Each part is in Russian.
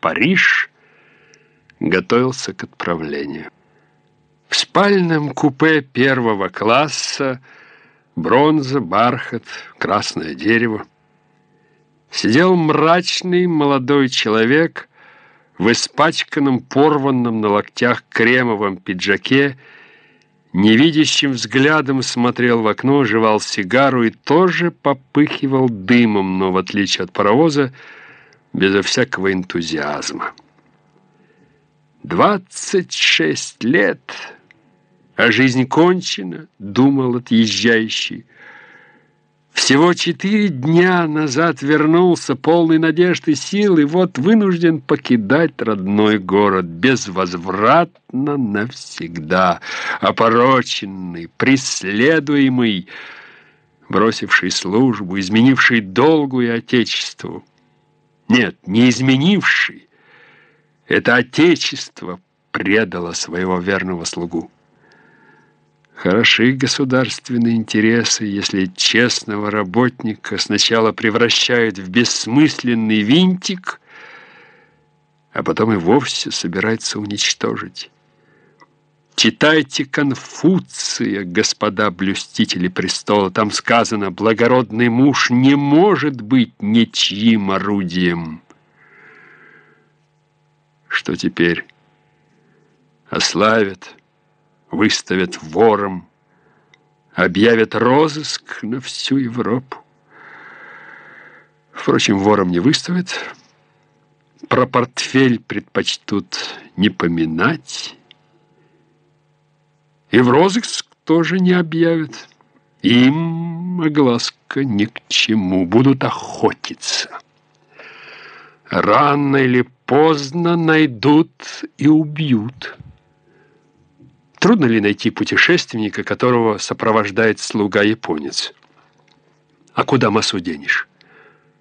Париж готовился к отправлению. В спальном купе первого класса бронза, бархат, красное дерево сидел мрачный молодой человек в испачканном, порванном на локтях кремовом пиджаке, невидящим взглядом смотрел в окно, жевал сигару и тоже попыхивал дымом, но, в отличие от паровоза, безо всякого энтузиазма. «Двадцать шесть лет, а жизнь кончена», — думал отъезжающий. Всего четыре дня назад вернулся полный надежд и сил, и вот вынужден покидать родной город безвозвратно навсегда, опороченный, преследуемый, бросивший службу, изменивший долгу и отечеству. Нет, не изменивший. Это отечество предало своего верного слугу. Хороши государственные интересы, если честного работника сначала превращают в бессмысленный винтик, а потом и вовсе собирается уничтожить. Читайте Конфуция, господа блюстители престола. Там сказано, благородный муж не может быть ничьим орудием. Что теперь? Ославят выставят вором, объявят розыск на всю Европу. Впрочем, вором не выставят, про портфель предпочтут не поминать, и в розыск тоже не объявят. Им огласка ни к чему, будут охотиться. Рано или поздно найдут и убьют. Трудно ли найти путешественника, которого сопровождает слуга-японец? А куда массу денешь?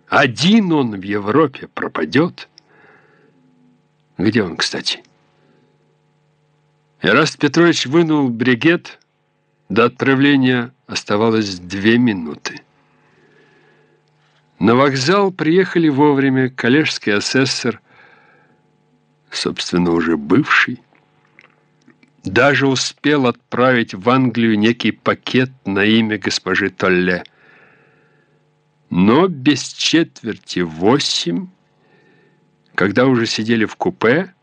Один он в Европе пропадет. Где он, кстати? Эраст Петрович вынул бригет. До отправления оставалось две минуты. На вокзал приехали вовремя коллежский асессор, собственно, уже бывший, даже успел отправить в Англию некий пакет на имя госпожи Толле. Но без четверти восемь, когда уже сидели в купе,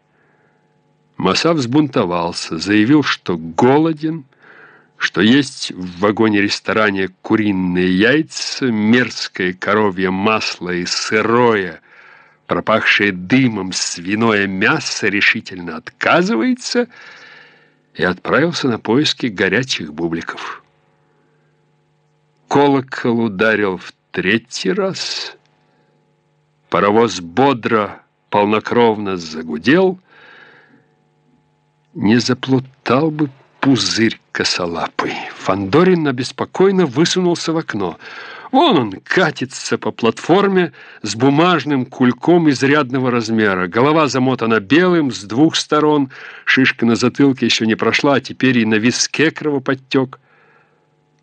Маса взбунтовался, заявил, что голоден, что есть в вагоне-ресторане куриные яйца, мерзкое коровье масло и сырое, пропахшее дымом свиное мясо решительно отказывается — и отправился на поиски горячих бубликов. Колокол ударил в третий раз. Паровоз бодро, полнокровно загудел. Не заплутал бы пузырь косолапый. Фандорин обеспокоенно высунулся в окно — Вон он катится по платформе с бумажным кульком изрядного размера. Голова замотана белым с двух сторон. Шишка на затылке еще не прошла, а теперь и на виске кровоподтек.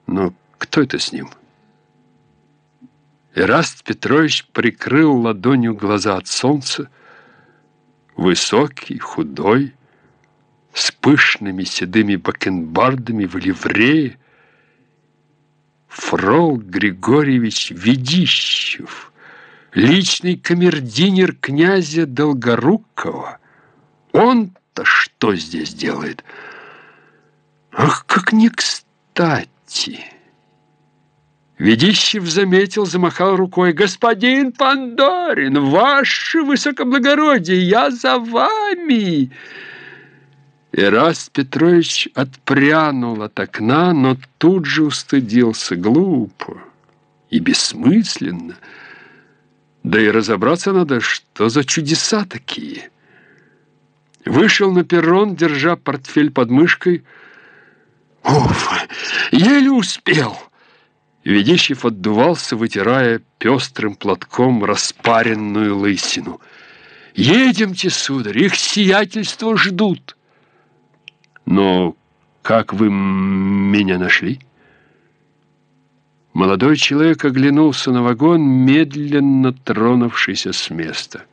Но кто это с ним? Ираст Петрович прикрыл ладонью глаза от солнца. Высокий, худой, пышными седыми бакенбардами в ливрее, Фрол Григорьевич Ведищев, личный камердинер князя Долгорукова. Он-то что здесь делает? Ах, как не кстати! Ведищев заметил, замахал рукой. «Господин Пандорин, ваше высокоблагородие, я за вами!» Ираст Петрович отпрянул от окна, но тут же устыдился глупо и бессмысленно. Да и разобраться надо, что за чудеса такие. Вышел на перрон, держа портфель под мышкой. Уф, еле успел. Ведищев отдувался, вытирая пестрым платком распаренную лысину. «Едемте, сударь, их сиятельство ждут». Но как вы меня нашли? Молодой человек оглянулся на вагон, медленно тронувшийся с места.